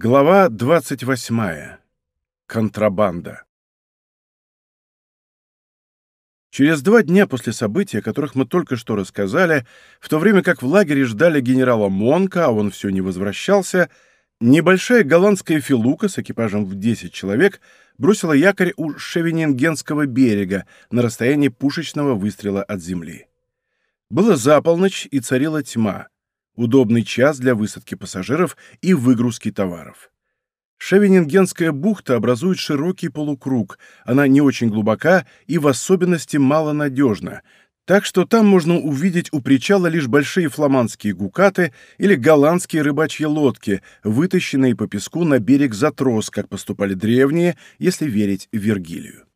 Глава 28. Контрабанда. Через два дня после событий, о которых мы только что рассказали, в то время как в лагере ждали генерала Монка, а он все не возвращался, небольшая голландская филука с экипажем в 10 человек бросила якорь у Шевенингенского берега на расстоянии пушечного выстрела от земли. Было за полночь и царила тьма. Удобный час для высадки пассажиров и выгрузки товаров. Шевенингенская бухта образует широкий полукруг, она не очень глубока и в особенности малонадежна, так что там можно увидеть у причала лишь большие фламандские гукаты или голландские рыбачьи лодки, вытащенные по песку на берег за трос, как поступали древние, если верить Вергилию.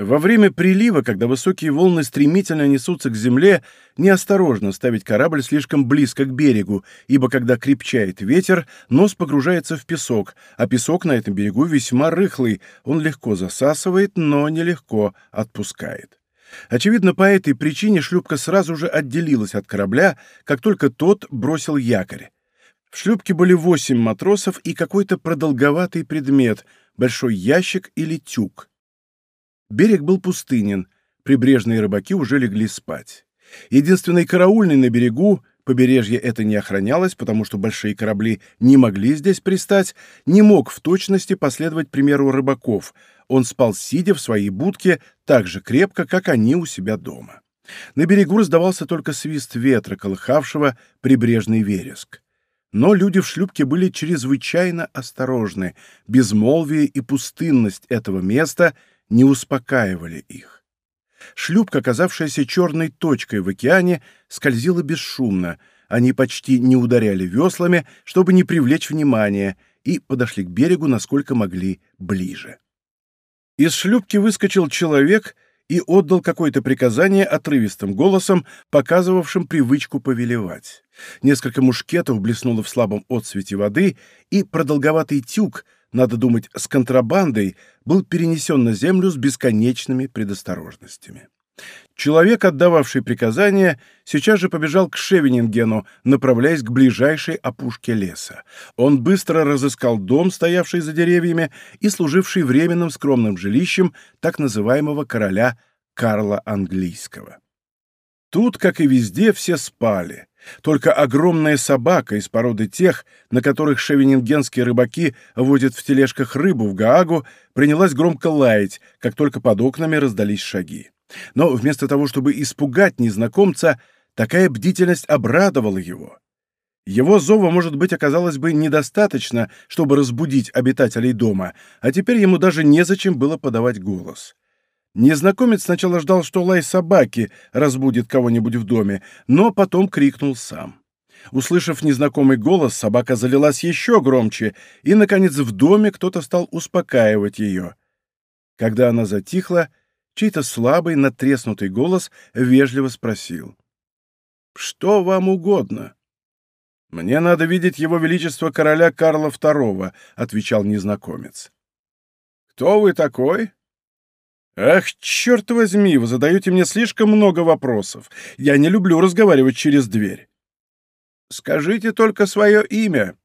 Во время прилива, когда высокие волны стремительно несутся к земле, неосторожно ставить корабль слишком близко к берегу, ибо когда крепчает ветер, нос погружается в песок, а песок на этом берегу весьма рыхлый, он легко засасывает, но нелегко отпускает. Очевидно, по этой причине шлюпка сразу же отделилась от корабля, как только тот бросил якорь. В шлюпке были восемь матросов и какой-то продолговатый предмет, большой ящик или тюк. Берег был пустынен, прибрежные рыбаки уже легли спать. Единственный караульный на берегу, побережье это не охранялось, потому что большие корабли не могли здесь пристать, не мог в точности последовать примеру рыбаков. Он спал сидя в своей будке так же крепко, как они у себя дома. На берегу раздавался только свист ветра, колыхавшего прибрежный вереск. Но люди в шлюпке были чрезвычайно осторожны. Безмолвие и пустынность этого места — не успокаивали их. Шлюпка, оказавшаяся черной точкой в океане, скользила бесшумно, они почти не ударяли веслами, чтобы не привлечь внимания, и подошли к берегу, насколько могли, ближе. Из шлюпки выскочил человек и отдал какое-то приказание отрывистым голосом, показывавшим привычку повелевать. Несколько мушкетов блеснуло в слабом отсвете воды, и продолговатый тюк — надо думать, с контрабандой, был перенесен на землю с бесконечными предосторожностями. Человек, отдававший приказания, сейчас же побежал к Шевенингену, направляясь к ближайшей опушке леса. Он быстро разыскал дом, стоявший за деревьями и служивший временным скромным жилищем так называемого короля Карла Английского. Тут, как и везде, все спали. Только огромная собака из породы тех, на которых шевенингенские рыбаки водят в тележках рыбу в Гаагу, принялась громко лаять, как только под окнами раздались шаги. Но вместо того, чтобы испугать незнакомца, такая бдительность обрадовала его. Его зова, может быть, оказалось бы недостаточно, чтобы разбудить обитателей дома, а теперь ему даже незачем было подавать голос. Незнакомец сначала ждал, что лай собаки разбудит кого-нибудь в доме, но потом крикнул сам. Услышав незнакомый голос, собака залилась еще громче, и, наконец, в доме кто-то стал успокаивать ее. Когда она затихла, чей-то слабый, натреснутый голос вежливо спросил. «Что вам угодно?» «Мне надо видеть его величество короля Карла II», — отвечал незнакомец. «Кто вы такой?» «Ах, черт возьми, вы задаете мне слишком много вопросов. Я не люблю разговаривать через дверь». «Скажите только свое имя».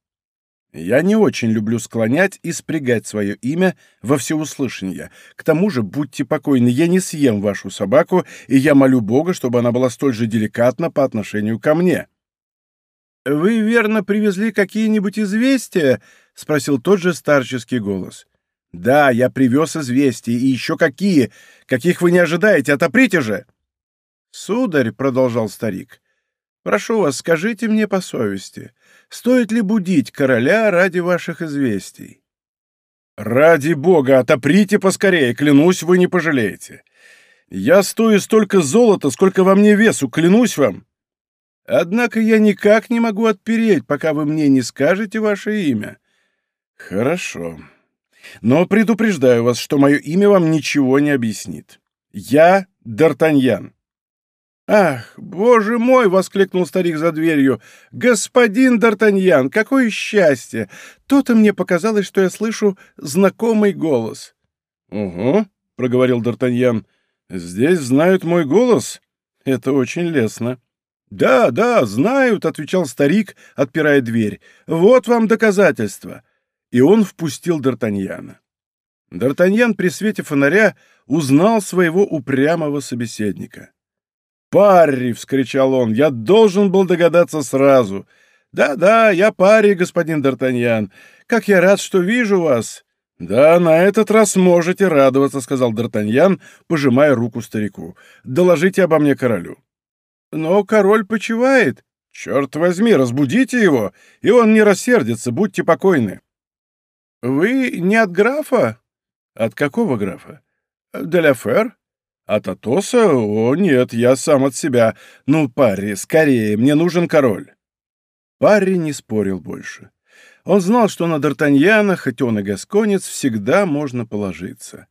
Я не очень люблю склонять и спрягать свое имя во всеуслышание. К тому же, будьте покойны, я не съем вашу собаку, и я молю Бога, чтобы она была столь же деликатна по отношению ко мне. «Вы, верно, привезли какие-нибудь известия?» — спросил тот же старческий голос. «Да, я привез известия, и еще какие! Каких вы не ожидаете! Отоприте же!» «Сударь», — продолжал старик, — «прошу вас, скажите мне по совести, стоит ли будить короля ради ваших известий?» «Ради бога, отоприте поскорее, клянусь, вы не пожалеете. Я стою столько золота, сколько во мне весу, клянусь вам. Однако я никак не могу отпереть, пока вы мне не скажете ваше имя». «Хорошо», но предупреждаю вас, что мое имя вам ничего не объяснит. Я Д'Артаньян». «Ах, боже мой!» — воскликнул старик за дверью. «Господин Д'Артаньян, какое счастье! То-то мне показалось, что я слышу знакомый голос». «Угу», — проговорил Д'Артаньян. «Здесь знают мой голос. Это очень лестно». «Да, да, знают», — отвечал старик, отпирая дверь. «Вот вам доказательство. И он впустил Д'Артаньяна. Д'Артаньян при свете фонаря узнал своего упрямого собеседника. «Парри!» — вскричал он. «Я должен был догадаться сразу. Да-да, я парри, господин Д'Артаньян. Как я рад, что вижу вас!» «Да, на этот раз можете радоваться», — сказал Д'Артаньян, пожимая руку старику. «Доложите обо мне королю». «Но король почивает». «Черт возьми, разбудите его, и он не рассердится, будьте покойны». «Вы не от графа?» «От какого графа?» «Де Фер. «От Атоса? О, нет, я сам от себя. Ну, Парри, скорее, мне нужен король». Парри не спорил больше. Он знал, что на Д'Артаньяна, хоть он и гасконец, всегда можно положиться.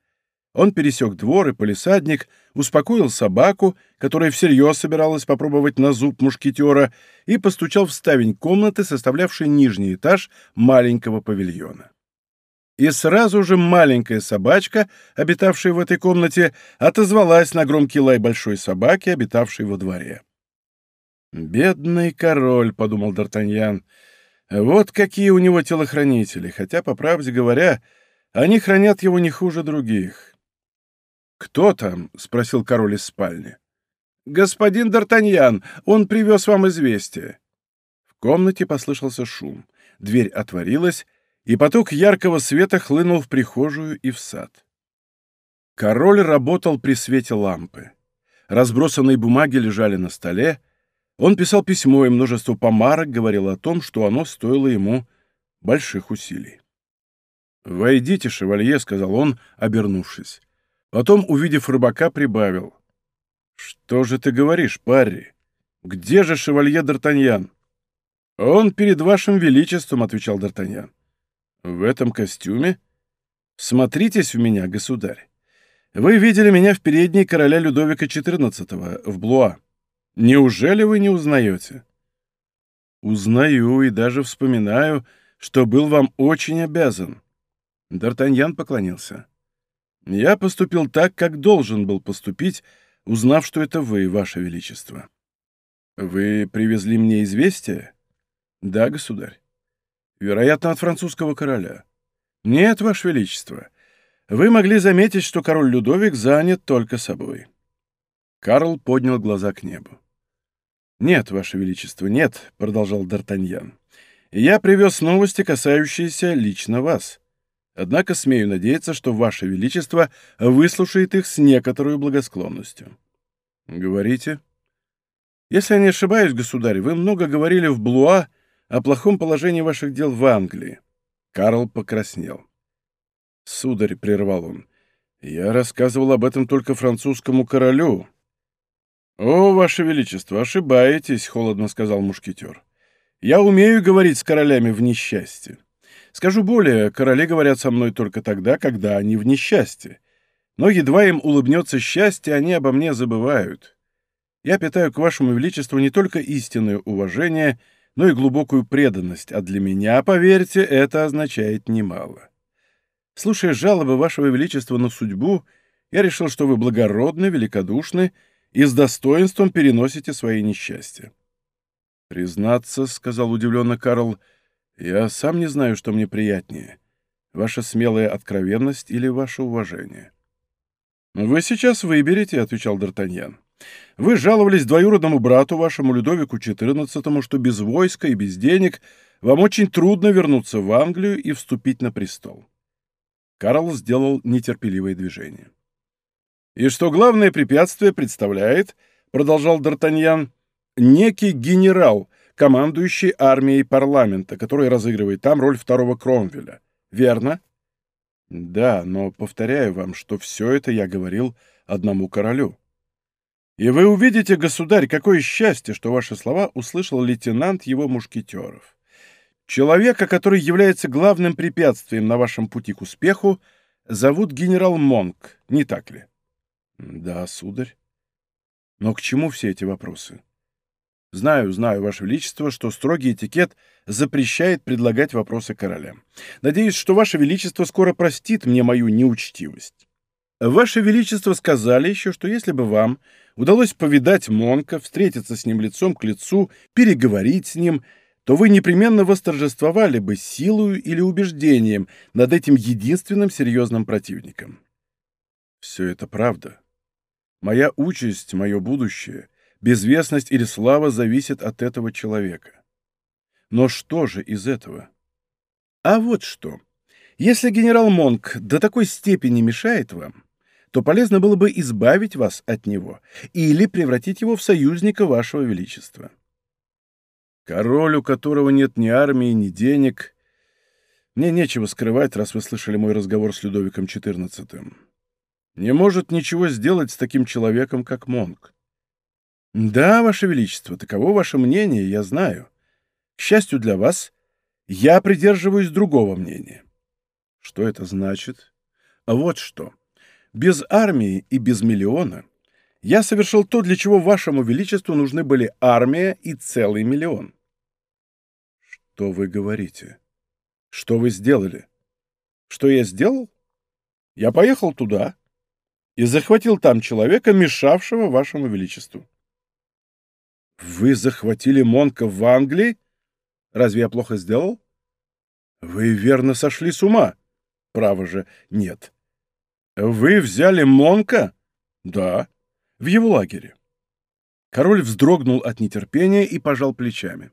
Он пересек двор и полисадник, успокоил собаку, которая всерьез собиралась попробовать на зуб мушкетера, и постучал в ставень комнаты, составлявшей нижний этаж маленького павильона. И сразу же маленькая собачка, обитавшая в этой комнате, отозвалась на громкий лай большой собаки, обитавшей во дворе. «Бедный король», — подумал Д'Артаньян, — «вот какие у него телохранители, хотя, по правде говоря, они хранят его не хуже других». «Кто там?» — спросил король из спальни. «Господин Д'Артаньян, он привез вам известие». В комнате послышался шум. Дверь отворилась, и поток яркого света хлынул в прихожую и в сад. Король работал при свете лампы. Разбросанные бумаги лежали на столе. Он писал письмо, и множество помарок говорило о том, что оно стоило ему больших усилий. «Войдите, шевалье», — сказал он, обернувшись. Потом, увидев рыбака, прибавил. «Что же ты говоришь, Парри? Где же шевалье Д'Артаньян?» «Он перед вашим величеством», — отвечал Д'Артаньян. В этом костюме? Смотритесь в меня, государь. Вы видели меня в передней короля Людовика XIV в Блуа. Неужели вы не узнаете? Узнаю и даже вспоминаю, что был вам очень обязан. Д'Артаньян поклонился. Я поступил так, как должен был поступить, узнав, что это вы, ваше величество. Вы привезли мне известие? Да, государь. Вероятно, от французского короля. Нет, Ваше Величество. Вы могли заметить, что король Людовик занят только собой. Карл поднял глаза к небу. «Нет, Ваше Величество, нет», — продолжал Д'Артаньян. «Я привез новости, касающиеся лично вас. Однако смею надеяться, что Ваше Величество выслушает их с некоторой благосклонностью». «Говорите?» «Если я не ошибаюсь, государь, вы много говорили в Блуа о плохом положении ваших дел в Англии. Карл покраснел. Сударь, — прервал он, — я рассказывал об этом только французскому королю. О, ваше величество, ошибаетесь, — холодно сказал мушкетер. Я умею говорить с королями в несчастье. Скажу более, короли говорят со мной только тогда, когда они в несчастье. Но едва им улыбнется счастье, они обо мне забывают. Я питаю к вашему величеству не только истинное уважение — но и глубокую преданность, а для меня, поверьте, это означает немало. Слушая жалобы Вашего Величества на судьбу, я решил, что вы благородны, великодушны и с достоинством переносите свои несчастья. «Признаться», — сказал удивленно Карл, — «я сам не знаю, что мне приятнее, ваша смелая откровенность или ваше уважение». «Вы сейчас выберете», — отвечал Д'Артаньян. Вы жаловались двоюродному брату вашему Людовику XIV, что без войска и без денег вам очень трудно вернуться в Англию и вступить на престол. Карл сделал нетерпеливое движение. «И что главное препятствие представляет, — продолжал Д'Артаньян, — некий генерал, командующий армией парламента, который разыгрывает там роль второго Кромвеля. Верно?» «Да, но повторяю вам, что все это я говорил одному королю. И вы увидите, государь, какое счастье, что ваши слова услышал лейтенант его мушкетеров. Человека, который является главным препятствием на вашем пути к успеху, зовут генерал Монк, не так ли? Да, сударь. Но к чему все эти вопросы? Знаю, знаю, Ваше Величество, что строгий этикет запрещает предлагать вопросы королям. Надеюсь, что Ваше Величество скоро простит мне мою неучтивость. Ваше Величество сказали еще, что если бы вам удалось повидать Монка, встретиться с ним лицом к лицу, переговорить с ним, то вы непременно восторжествовали бы силою или убеждением над этим единственным серьезным противником. Все это правда. Моя участь, мое будущее, безвестность или слава зависит от этого человека. Но что же из этого? А вот что. Если генерал Монк до такой степени мешает вам, то полезно было бы избавить вас от него или превратить его в союзника вашего величества. Король, у которого нет ни армии, ни денег. Мне нечего скрывать, раз вы слышали мой разговор с Людовиком XIV. Не может ничего сделать с таким человеком, как Монк. Да, ваше величество, таково ваше мнение, я знаю. К счастью для вас, я придерживаюсь другого мнения. Что это значит? А вот что. Без армии и без миллиона я совершил то, для чего вашему величеству нужны были армия и целый миллион. Что вы говорите? Что вы сделали? Что я сделал? Я поехал туда и захватил там человека, мешавшего вашему величеству. Вы захватили Монка в Англии? Разве я плохо сделал? Вы верно сошли с ума. Право же, нет. Вы взяли Монка? Да в его лагере. Король вздрогнул от нетерпения и пожал плечами.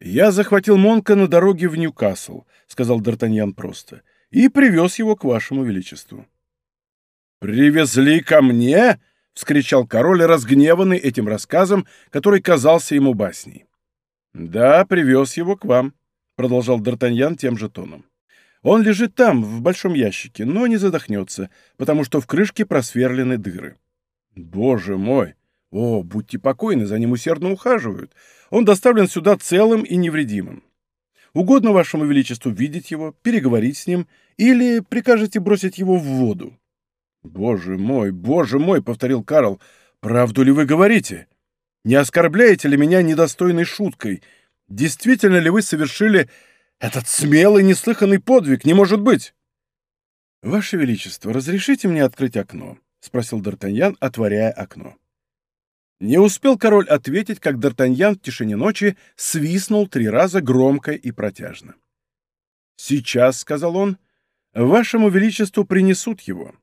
«Я захватил Монка на дороге в Ньюкасл», — сказал Д'Артаньян просто, — «и привез его к вашему величеству». «Привезли ко мне?» — вскричал король, разгневанный этим рассказом, который казался ему басней. «Да, привез его к вам», — продолжал Д'Артаньян тем же тоном. «Он лежит там, в большом ящике, но не задохнется, потому что в крышке просверлены дыры». Боже мой! О, будьте покойны, за ним усердно ухаживают. Он доставлен сюда целым и невредимым. Угодно вашему величеству видеть его, переговорить с ним или прикажете бросить его в воду? Боже мой, боже мой, повторил Карл, правду ли вы говорите? Не оскорбляете ли меня недостойной шуткой? Действительно ли вы совершили этот смелый, неслыханный подвиг? Не может быть! Ваше Величество, разрешите мне открыть окно? — спросил Д'Артаньян, отворяя окно. Не успел король ответить, как Д'Артаньян в тишине ночи свистнул три раза громко и протяжно. «Сейчас», — сказал он, — «вашему величеству принесут его.